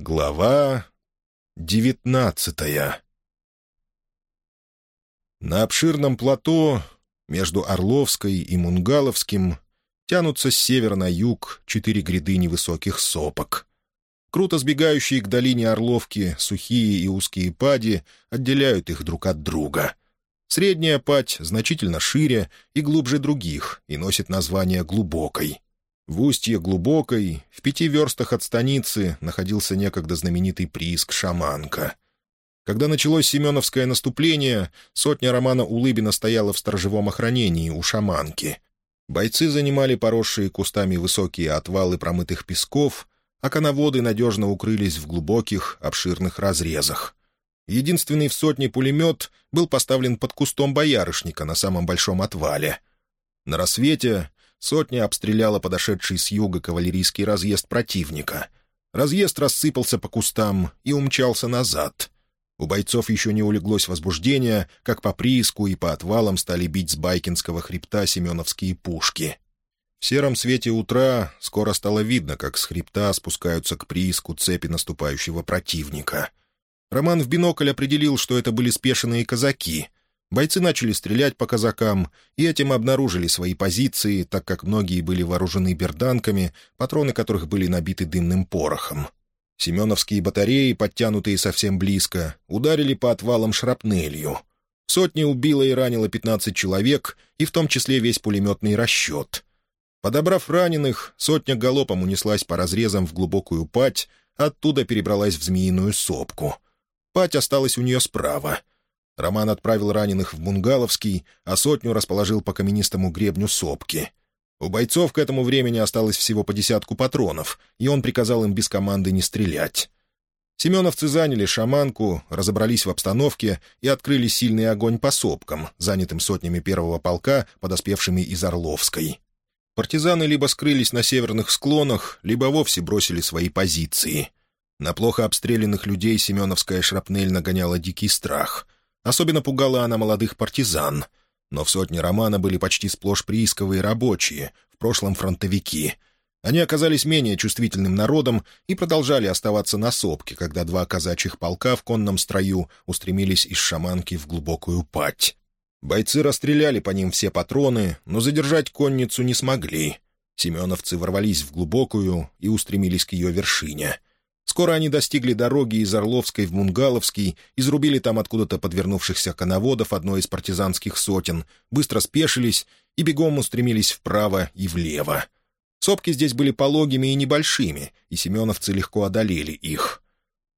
Глава девятнадцатая На обширном плато между Орловской и Мунгаловским тянутся с севера на юг четыре гряды невысоких сопок. Круто сбегающие к долине Орловки сухие и узкие пади отделяют их друг от друга. Средняя падь значительно шире и глубже других и носит название «глубокой». В устье глубокой, в пяти верстах от станицы, находился некогда знаменитый прииск «Шаманка». Когда началось Семеновское наступление, сотня Романа Улыбина стояла в сторожевом охранении у «Шаманки». Бойцы занимали поросшие кустами высокие отвалы промытых песков, а коноводы надежно укрылись в глубоких, обширных разрезах. Единственный в сотне пулемет был поставлен под кустом боярышника на самом большом отвале. На рассвете Сотня обстреляла подошедший с юга кавалерийский разъезд противника. Разъезд рассыпался по кустам и умчался назад. У бойцов еще не улеглось возбуждение, как по прииску и по отвалам стали бить с Байкинского хребта семеновские пушки. В сером свете утра скоро стало видно, как с хребта спускаются к прииску цепи наступающего противника. Роман в бинокль определил, что это были спешенные казаки — Бойцы начали стрелять по казакам, и этим обнаружили свои позиции, так как многие были вооружены берданками, патроны которых были набиты дымным порохом. Семеновские батареи, подтянутые совсем близко, ударили по отвалам шрапнелью. Сотня убила и ранила 15 человек, и в том числе весь пулеметный расчет. Подобрав раненых, сотня галопом унеслась по разрезам в глубокую пать, оттуда перебралась в змеиную сопку. Пать осталась у нее справа — Роман отправил раненых в Мунгаловский, а сотню расположил по каменистому гребню сопки. У бойцов к этому времени осталось всего по десятку патронов, и он приказал им без команды не стрелять. Семеновцы заняли шаманку, разобрались в обстановке и открыли сильный огонь по сопкам, занятым сотнями первого полка, подоспевшими из Орловской. Партизаны либо скрылись на северных склонах, либо вовсе бросили свои позиции. На плохо обстрелянных людей семеновская шрапнель нагоняла дикий страх — Особенно пугала она молодых партизан. Но в сотне романа были почти сплошь приисковые рабочие, в прошлом фронтовики. Они оказались менее чувствительным народом и продолжали оставаться на сопке, когда два казачьих полка в конном строю устремились из шаманки в глубокую пать. Бойцы расстреляли по ним все патроны, но задержать конницу не смогли. Семеновцы ворвались в глубокую и устремились к ее вершине — Скоро они достигли дороги из Орловской в Мунгаловский, изрубили там откуда-то подвернувшихся коноводов одной из партизанских сотен, быстро спешились и бегом устремились вправо и влево. Сопки здесь были пологими и небольшими, и семеновцы легко одолели их.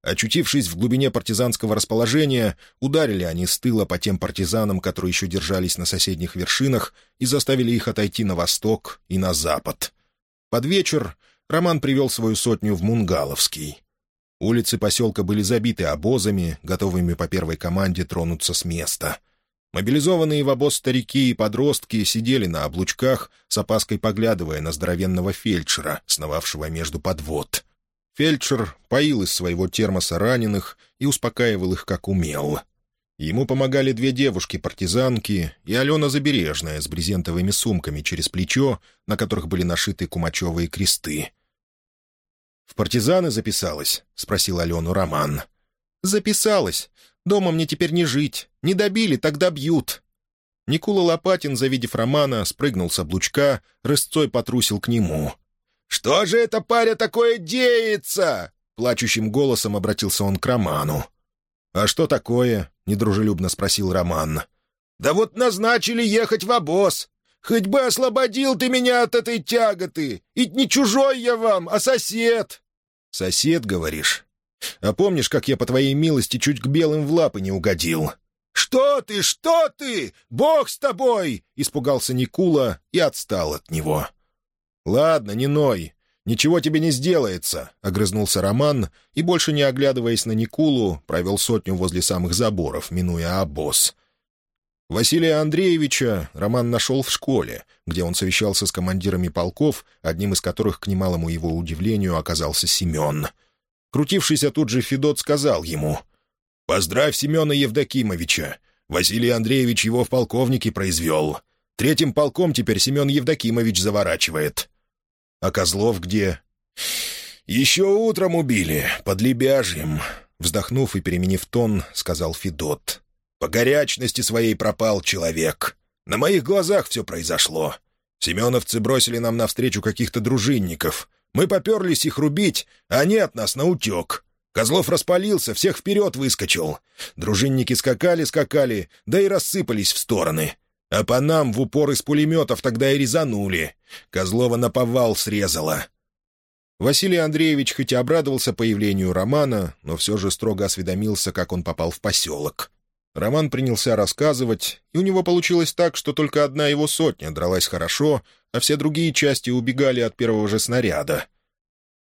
Очутившись в глубине партизанского расположения, ударили они с тыла по тем партизанам, которые еще держались на соседних вершинах, и заставили их отойти на восток и на запад. Под вечер Роман привел свою сотню в Мунгаловский. Улицы поселка были забиты обозами, готовыми по первой команде тронуться с места. Мобилизованные в обоз старики и подростки сидели на облучках, с опаской поглядывая на здоровенного фельдшера, сновавшего между подвод. Фельдшер поил из своего термоса раненых и успокаивал их как умел. Ему помогали две девушки-партизанки и Алена Забережная с брезентовыми сумками через плечо, на которых были нашиты кумачевые кресты. «В партизаны записалась?» — спросил Алену Роман. «Записалась. Дома мне теперь не жить. Не добили, тогда бьют». Никула Лопатин, завидев Романа, спрыгнул с облучка, рысцой потрусил к нему. «Что же это, паря, такое деется?» Плачущим голосом обратился он к Роману. «А что такое?» — недружелюбно спросил Роман. «Да вот назначили ехать в обоз. Хоть бы освободил ты меня от этой тяготы! Ведь не чужой я вам, а сосед!» «Сосед, говоришь? А помнишь, как я по твоей милости чуть к белым в лапы не угодил?» «Что ты, что ты? Бог с тобой!» — испугался Никула и отстал от него. «Ладно, не ной. Ничего тебе не сделается», — огрызнулся Роман и, больше не оглядываясь на Никулу, провел сотню возле самых заборов, минуя обоз. Василия Андреевича Роман нашел в школе, где он совещался с командирами полков, одним из которых, к немалому его удивлению, оказался Семен. Крутившийся тут же Федот сказал ему, «Поздравь Семена Евдокимовича. Василий Андреевич его в полковнике произвел. Третьим полком теперь Семен Евдокимович заворачивает». «А Козлов где?» «Еще утром убили, под Лебяжьем», — вздохнув и переменив тон, сказал Федот. «По горячности своей пропал человек. На моих глазах все произошло. Семеновцы бросили нам навстречу каких-то дружинников. Мы поперлись их рубить, а они от нас наутек. Козлов распалился, всех вперед выскочил. Дружинники скакали-скакали, да и рассыпались в стороны. А по нам в упор из пулеметов тогда и резанули. Козлова наповал срезала. Василий Андреевич хоть и обрадовался появлению Романа, но все же строго осведомился, как он попал в поселок. Роман принялся рассказывать, и у него получилось так, что только одна его сотня дралась хорошо, а все другие части убегали от первого же снаряда.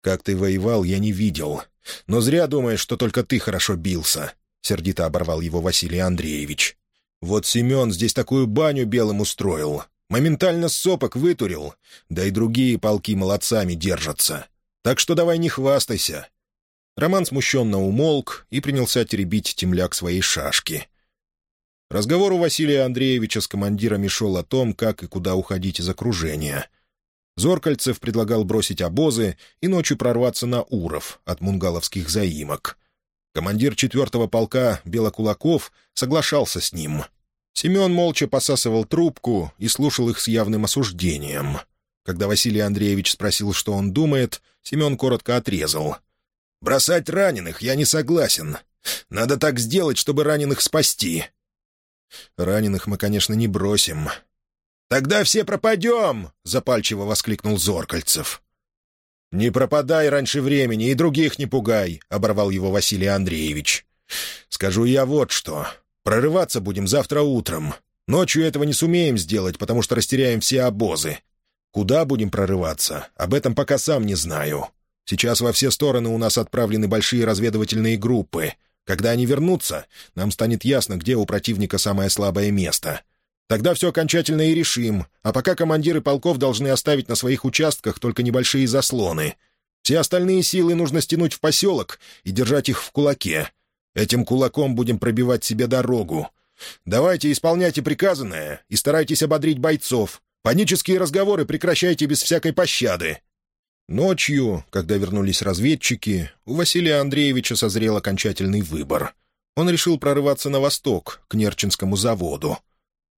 «Как ты воевал, я не видел. Но зря думаешь, что только ты хорошо бился», — сердито оборвал его Василий Андреевич. «Вот Семен здесь такую баню белым устроил. Моментально сопок вытурил. Да и другие полки молодцами держатся. Так что давай не хвастайся». Роман смущенно умолк и принялся теребить темляк своей шашки — Разговор у Василия Андреевича с командирами шел о том, как и куда уходить из окружения. Зоркальцев предлагал бросить обозы и ночью прорваться на Уров от мунгаловских заимок. Командир четвертого полка Белокулаков соглашался с ним. Семен молча посасывал трубку и слушал их с явным осуждением. Когда Василий Андреевич спросил, что он думает, Семен коротко отрезал. «Бросать раненых я не согласен. Надо так сделать, чтобы раненых спасти. Раненых мы, конечно, не бросим. «Тогда все пропадем!» — запальчиво воскликнул Зоркальцев. «Не пропадай раньше времени и других не пугай», — оборвал его Василий Андреевич. «Скажу я вот что. Прорываться будем завтра утром. Ночью этого не сумеем сделать, потому что растеряем все обозы. Куда будем прорываться, об этом пока сам не знаю. Сейчас во все стороны у нас отправлены большие разведывательные группы. Когда они вернутся, нам станет ясно, где у противника самое слабое место. Тогда все окончательно и решим, а пока командиры полков должны оставить на своих участках только небольшие заслоны. Все остальные силы нужно стянуть в поселок и держать их в кулаке. Этим кулаком будем пробивать себе дорогу. Давайте исполняйте приказанное и старайтесь ободрить бойцов. Панические разговоры прекращайте без всякой пощады. Ночью, когда вернулись разведчики, у Василия Андреевича созрел окончательный выбор. Он решил прорываться на восток, к Нерчинскому заводу.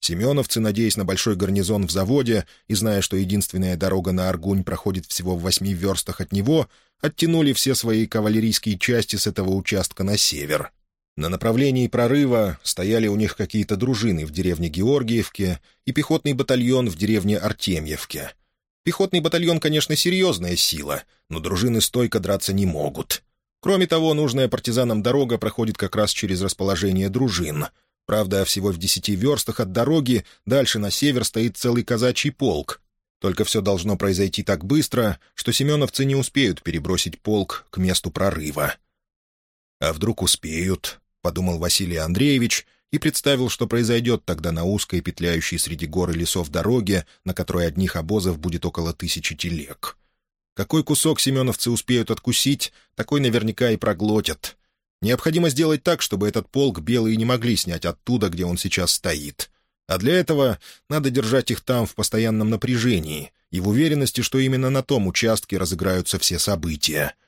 Семеновцы, надеясь на большой гарнизон в заводе и зная, что единственная дорога на Аргунь проходит всего в восьми верстах от него, оттянули все свои кавалерийские части с этого участка на север. На направлении прорыва стояли у них какие-то дружины в деревне Георгиевке и пехотный батальон в деревне Артемьевке — Пехотный батальон, конечно, серьезная сила, но дружины стойко драться не могут. Кроме того, нужная партизанам дорога проходит как раз через расположение дружин. Правда, всего в десяти верстах от дороги дальше на север стоит целый казачий полк. Только все должно произойти так быстро, что семеновцы не успеют перебросить полк к месту прорыва. «А вдруг успеют?» — подумал Василий Андреевич — и представил, что произойдет тогда на узкой, петляющей среди гор и лесов дороге, на которой одних обозов будет около тысячи телег. Какой кусок семеновцы успеют откусить, такой наверняка и проглотят. Необходимо сделать так, чтобы этот полк белые не могли снять оттуда, где он сейчас стоит. А для этого надо держать их там в постоянном напряжении и в уверенности, что именно на том участке разыграются все события —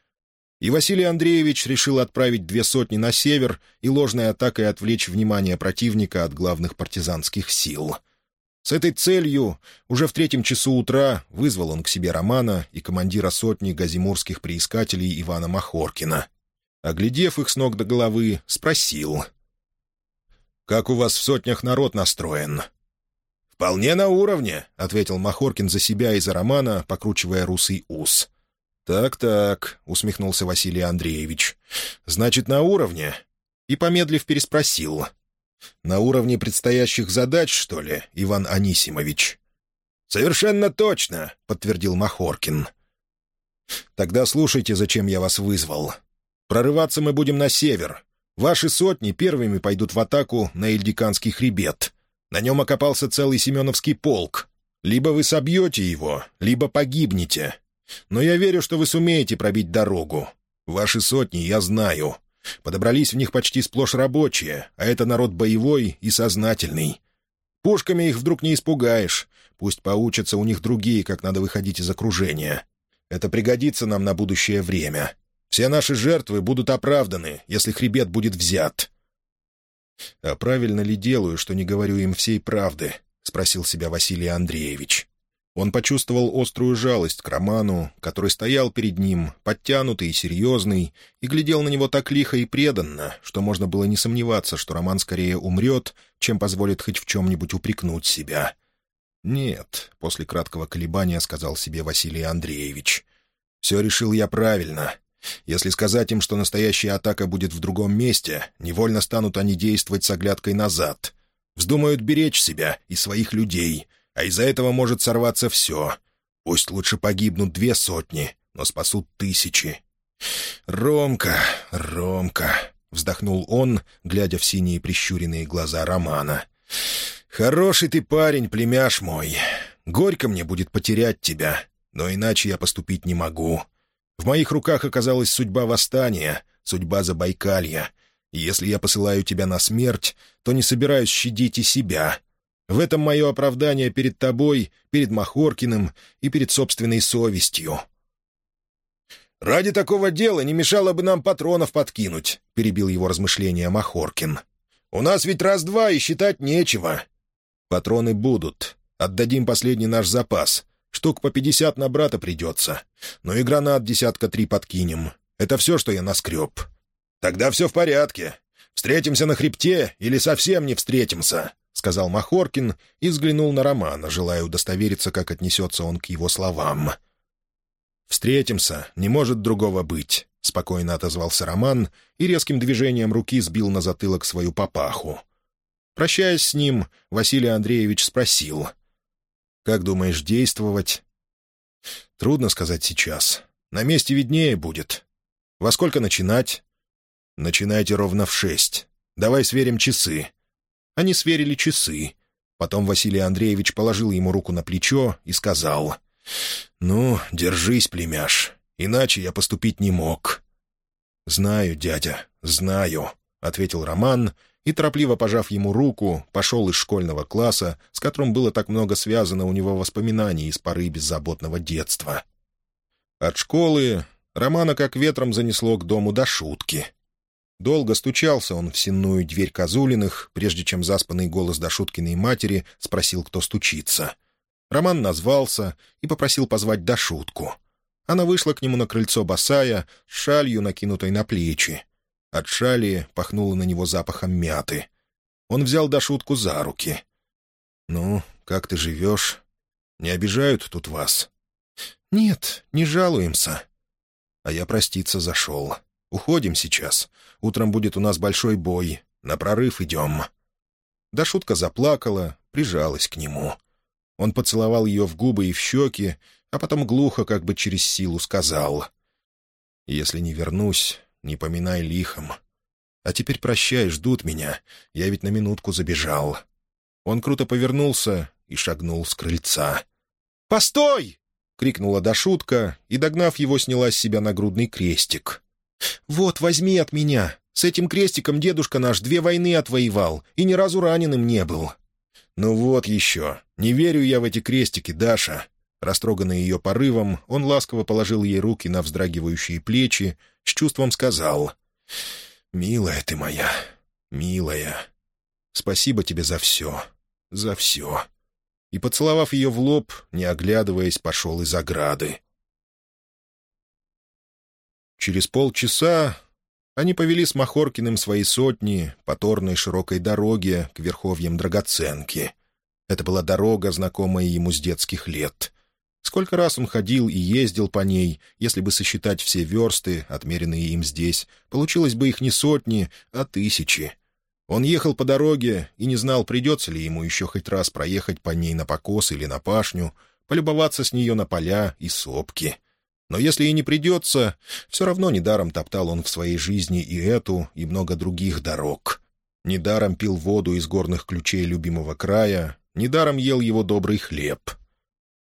и Василий Андреевич решил отправить две сотни на север и ложной атакой отвлечь внимание противника от главных партизанских сил. С этой целью уже в третьем часу утра вызвал он к себе Романа и командира сотни газимурских приискателей Ивана Махоркина. Оглядев их с ног до головы, спросил. «Как у вас в сотнях народ настроен?» «Вполне на уровне», — ответил Махоркин за себя и за Романа, покручивая русый ус. «Так-так», — усмехнулся Василий Андреевич. «Значит, на уровне?» И, помедлив, переспросил. «На уровне предстоящих задач, что ли, Иван Анисимович?» «Совершенно точно», — подтвердил Махоркин. «Тогда слушайте, зачем я вас вызвал. Прорываться мы будем на север. Ваши сотни первыми пойдут в атаку на Ильдиканский хребет. На нем окопался целый Семеновский полк. Либо вы собьете его, либо погибнете. Но я верю, что вы сумеете пробить дорогу. Ваши сотни я знаю. Подобрались в них почти сплошь рабочие, а это народ боевой и сознательный. Пушками их вдруг не испугаешь. Пусть поучатся у них другие, как надо выходить из окружения. Это пригодится нам на будущее время. Все наши жертвы будут оправданы, если хребет будет взят». «А правильно ли делаю, что не говорю им всей правды?» — спросил себя Василий Андреевич. Он почувствовал острую жалость к Роману, который стоял перед ним, подтянутый и серьезный, и глядел на него так лихо и преданно, что можно было не сомневаться, что Роман скорее умрет, чем позволит хоть в чем-нибудь упрекнуть себя. «Нет», — после краткого колебания сказал себе Василий Андреевич. «Все решил я правильно. Если сказать им, что настоящая атака будет в другом месте, невольно станут они действовать с оглядкой назад. Вздумают беречь себя и своих людей» а из-за этого может сорваться все. Пусть лучше погибнут две сотни, но спасут тысячи. «Ромка, Ромка», — вздохнул он, глядя в синие прищуренные глаза Романа. «Хороший ты парень, племяш мой. Горько мне будет потерять тебя, но иначе я поступить не могу. В моих руках оказалась судьба восстания, судьба Забайкалья. И если я посылаю тебя на смерть, то не собираюсь щадить и себя, в этом мое оправдание перед тобой, перед Махоркиным и перед собственной совестью». «Ради такого дела не мешало бы нам патронов подкинуть», — перебил его размышления Махоркин. «У нас ведь раз-два и считать нечего». «Патроны будут. Отдадим последний наш запас. Штук по пятьдесят на брата придется. Но и гранат десятка три подкинем. Это все, что я наскреб». «Тогда все в порядке. Встретимся на хребте или совсем не встретимся?» — сказал Махоркин и взглянул на Романа, желая удостовериться, как отнесется он к его словам. «Встретимся, не может другого быть», — спокойно отозвался Роман и резким движением руки сбил на затылок свою папаху. Прощаясь с ним, Василий Андреевич спросил. «Как думаешь действовать?» «Трудно сказать сейчас. На месте виднее будет. Во сколько начинать?» «Начинайте ровно в шесть. Давай сверим часы. Они сверили часы. Потом Василий Андреевич положил ему руку на плечо и сказал, «Ну, держись, племяш, иначе я поступить не мог». «Знаю, дядя, знаю», — ответил Роман, и, торопливо пожав ему руку, пошел из школьного класса, с которым было так много связано у него воспоминаний из поры беззаботного детства. От школы Романа как ветром занесло к дому до шутки — Долго стучался он в сенную дверь Козулиных, прежде чем заспанный голос Дашуткиной матери спросил, кто стучится. Роман назвался и попросил позвать Дашутку. Она вышла к нему на крыльцо босая, с шалью, накинутой на плечи. От шали пахнуло на него запахом мяты. Он взял Дашутку за руки. «Ну, как ты живешь? Не обижают тут вас?» «Нет, не жалуемся». А я проститься зашел. Уходим сейчас. Утром будет у нас большой бой. На прорыв идем». Да шутка заплакала, прижалась к нему. Он поцеловал ее в губы и в щеки, а потом глухо, как бы через силу, сказал. «Если не вернусь, не поминай лихом. А теперь прощай, ждут меня. Я ведь на минутку забежал». Он круто повернулся и шагнул с крыльца. «Постой!» — крикнула Дашутка и, догнав его, сняла с себя нагрудный крестик. «Вот, возьми от меня. С этим крестиком дедушка наш две войны отвоевал и ни разу раненым не был». «Ну вот еще. Не верю я в эти крестики, Даша». Растроганный ее порывом, он ласково положил ей руки на вздрагивающие плечи, с чувством сказал. «Милая ты моя, милая, спасибо тебе за все, за все». И, поцеловав ее в лоб, не оглядываясь, пошел из ограды. Через полчаса они повели с Махоркиным свои сотни по торной широкой дороге к верховьям Драгоценки. Это была дорога, знакомая ему с детских лет. Сколько раз он ходил и ездил по ней, если бы сосчитать все версты, отмеренные им здесь, получилось бы их не сотни, а тысячи. Он ехал по дороге и не знал, придется ли ему еще хоть раз проехать по ней на покос или на пашню, полюбоваться с нее на поля и сопки — но если и не придется, все равно недаром топтал он в своей жизни и эту, и много других дорог. Недаром пил воду из горных ключей любимого края, недаром ел его добрый хлеб.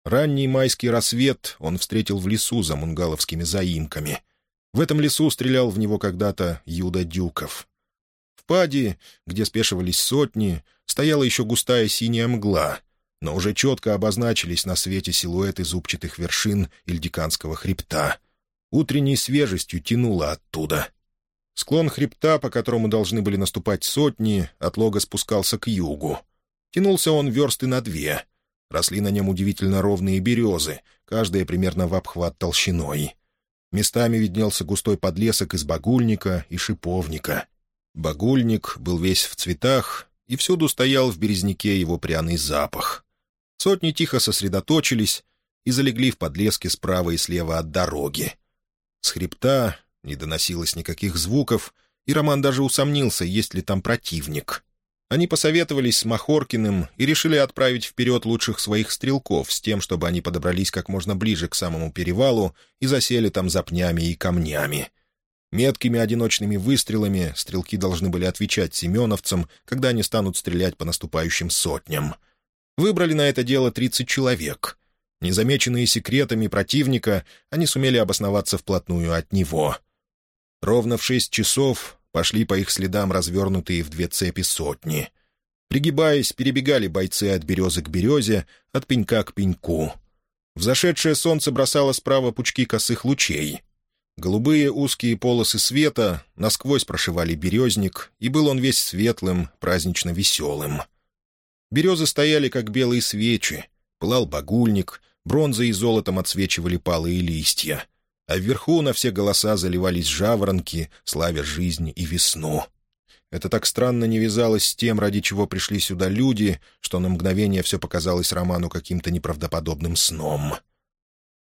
Ранний майский рассвет он встретил в лесу за мунгаловскими заимками. В этом лесу стрелял в него когда-то Юда Дюков. В паде, где спешивались сотни, стояла еще густая синяя мгла. Но уже четко обозначились на свете силуэты зубчатых вершин Ильдиканского хребта. Утренней свежестью тянуло оттуда. Склон хребта, по которому должны были наступать сотни, от лога спускался к югу. Тянулся он версты на две. Росли на нем удивительно ровные березы, каждая примерно в обхват толщиной. Местами виднелся густой подлесок из багульника и шиповника. Багульник был весь в цветах, и всюду стоял в березняке его пряный запах. Сотни тихо сосредоточились и залегли в подлеске справа и слева от дороги. С хребта не доносилось никаких звуков, и Роман даже усомнился, есть ли там противник. Они посоветовались с Махоркиным и решили отправить вперед лучших своих стрелков с тем, чтобы они подобрались как можно ближе к самому перевалу и засели там за пнями и камнями. Меткими одиночными выстрелами стрелки должны были отвечать семеновцам, когда они станут стрелять по наступающим сотням. Выбрали на это дело 30 человек. Незамеченные секретами противника, они сумели обосноваться вплотную от него. Ровно в шесть часов пошли по их следам развернутые в две цепи сотни. Пригибаясь, перебегали бойцы от березы к березе, от пенька к пеньку. Взошедшее солнце бросало справа пучки косых лучей — Голубые узкие полосы света насквозь прошивали березник, и был он весь светлым, празднично веселым. Березы стояли, как белые свечи, пылал багульник, бронзой и золотом отсвечивали палые листья, а вверху на все голоса заливались жаворонки, славя жизнь и весну. Это так странно не вязалось с тем, ради чего пришли сюда люди, что на мгновение все показалось Роману каким-то неправдоподобным сном —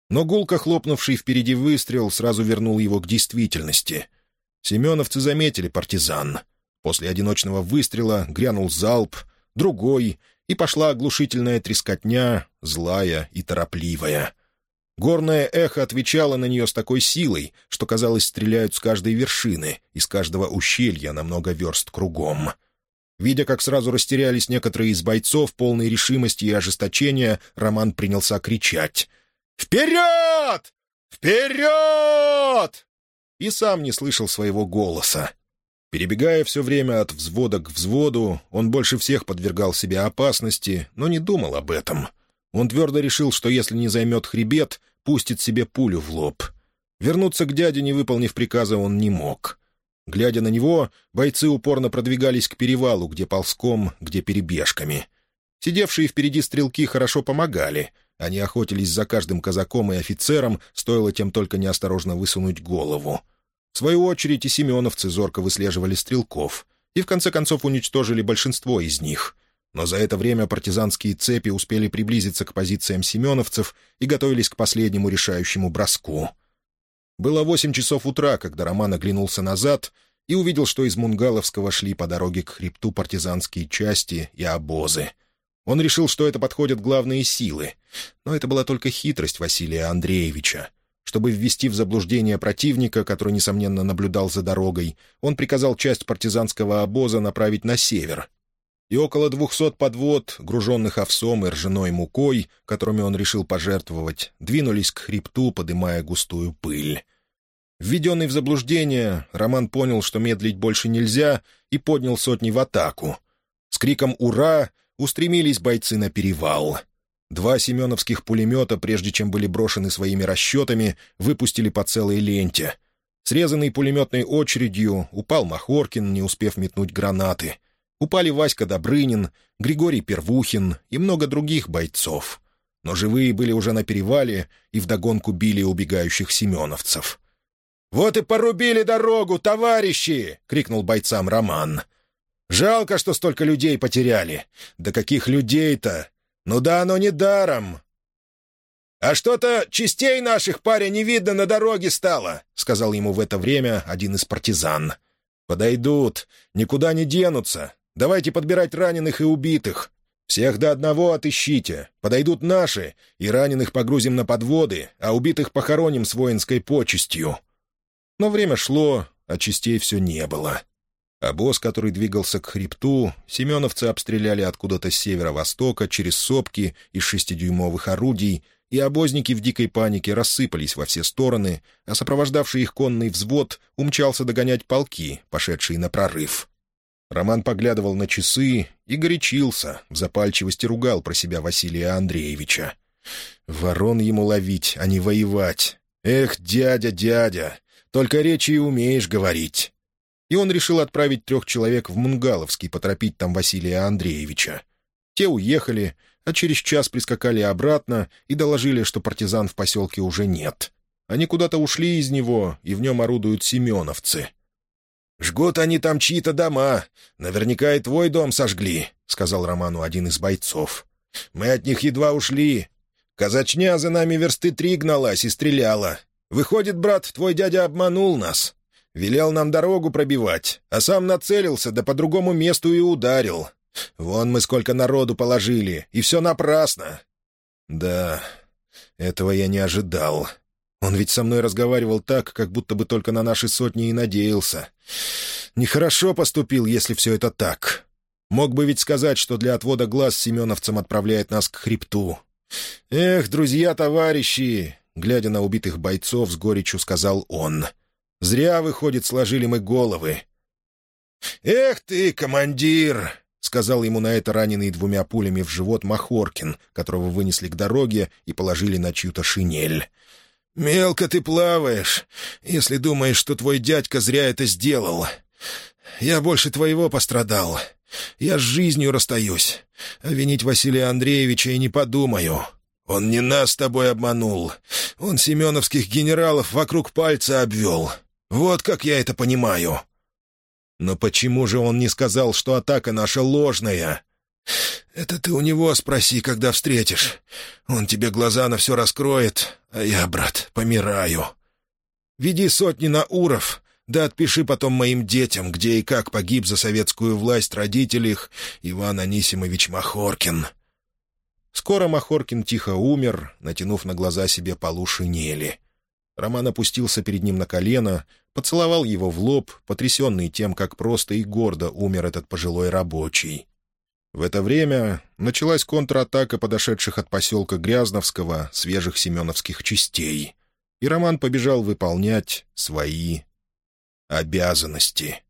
но гулко хлопнувший впереди выстрел сразу вернул его к действительности. Семеновцы заметили партизан. После одиночного выстрела грянул залп, другой, и пошла оглушительная трескотня, злая и торопливая. Горное эхо отвечало на нее с такой силой, что, казалось, стреляют с каждой вершины, из каждого ущелья на много верст кругом. Видя, как сразу растерялись некоторые из бойцов, полной решимости и ожесточения, Роман принялся кричать — «Вперед! Вперед!» И сам не слышал своего голоса. Перебегая все время от взвода к взводу, он больше всех подвергал себя опасности, но не думал об этом. Он твердо решил, что если не займет хребет, пустит себе пулю в лоб. Вернуться к дяде, не выполнив приказа, он не мог. Глядя на него, бойцы упорно продвигались к перевалу, где ползком, где перебежками. Сидевшие впереди стрелки хорошо помогали — они охотились за каждым казаком и офицером, стоило тем только неосторожно высунуть голову. В свою очередь и семеновцы зорко выслеживали стрелков и в конце концов уничтожили большинство из них. Но за это время партизанские цепи успели приблизиться к позициям семеновцев и готовились к последнему решающему броску. Было восемь часов утра, когда Роман оглянулся назад и увидел, что из Мунгаловского шли по дороге к хребту партизанские части и обозы — он решил, что это подходят главные силы. Но это была только хитрость Василия Андреевича. Чтобы ввести в заблуждение противника, который, несомненно, наблюдал за дорогой, он приказал часть партизанского обоза направить на север. И около двухсот подвод, груженных овсом и ржаной мукой, которыми он решил пожертвовать, двинулись к хребту, подымая густую пыль. Введенный в заблуждение, Роман понял, что медлить больше нельзя, и поднял сотни в атаку. С криком «Ура!» устремились бойцы на перевал. Два семеновских пулемета, прежде чем были брошены своими расчетами, выпустили по целой ленте. Срезанный пулеметной очередью упал Махоркин, не успев метнуть гранаты. Упали Васька Добрынин, Григорий Первухин и много других бойцов. Но живые были уже на перевале и вдогонку били убегающих семеновцев. «Вот и порубили дорогу, товарищи!» — крикнул бойцам Роман. Жалко, что столько людей потеряли. Да каких людей-то? Ну да оно не даром. «А что-то частей наших, паря, не видно на дороге стало», — сказал ему в это время один из партизан. «Подойдут, никуда не денутся. Давайте подбирать раненых и убитых. Всех до одного отыщите. Подойдут наши, и раненых погрузим на подводы, а убитых похороним с воинской почестью». Но время шло, а частей все не было. Обоз, который двигался к хребту, семеновцы обстреляли откуда-то с северо-востока через сопки из шестидюймовых орудий, и обозники в дикой панике рассыпались во все стороны, а сопровождавший их конный взвод умчался догонять полки, пошедшие на прорыв. Роман поглядывал на часы и горячился, в запальчивости ругал про себя Василия Андреевича. «Ворон ему ловить, а не воевать. Эх, дядя, дядя, только речи и умеешь говорить». И он решил отправить трех человек в Мунгаловский поторопить там Василия Андреевича. Те уехали, а через час прискакали обратно и доложили, что партизан в поселке уже нет. Они куда-то ушли из него, и в нем орудуют семеновцы. «Жгут они там чьи-то дома. Наверняка и твой дом сожгли», — сказал Роману один из бойцов. «Мы от них едва ушли. Казачня за нами версты три гналась и стреляла. Выходит, брат, твой дядя обманул нас. Велел нам дорогу пробивать, а сам нацелился, да по другому месту и ударил. Вон мы сколько народу положили, и все напрасно». «Да, этого я не ожидал», он ведь со мной разговаривал так, как будто бы только на наши сотни и надеялся. Нехорошо поступил, если все это так. Мог бы ведь сказать, что для отвода глаз Семеновцам отправляет нас к хребту. «Эх, друзья-товарищи!» — глядя на убитых бойцов, с горечью сказал он. «Зря, выходит, сложили мы головы». «Эх ты, командир!» — сказал ему на это раненый двумя пулями в живот Махоркин, которого вынесли к дороге и положили на чью-то шинель. «Мелко ты плаваешь, если думаешь, что твой дядька зря это сделал. Я больше твоего пострадал. Я с жизнью расстаюсь, а винить Василия Андреевича и не подумаю. Он не нас с тобой обманул. Он семеновских генералов вокруг пальца обвел. Вот как я это понимаю». «Но почему же он не сказал, что атака наша ложная?» «Это ты у него спроси, когда встретишь. Он тебе глаза на все раскроет, а я, брат, помираю. Веди сотни на Уров, да отпиши потом моим детям, где и как погиб за советскую власть родитель их Иван Анисимович Махоркин». Скоро Махоркин тихо умер, натянув на глаза себе полу шинели. Роман опустился перед ним на колено, поцеловал его в лоб, потрясенный тем, как просто и гордо умер этот пожилой рабочий. В это время началась контратака подошедших от поселка Грязновского свежих семеновских частей, и Роман побежал выполнять свои обязанности.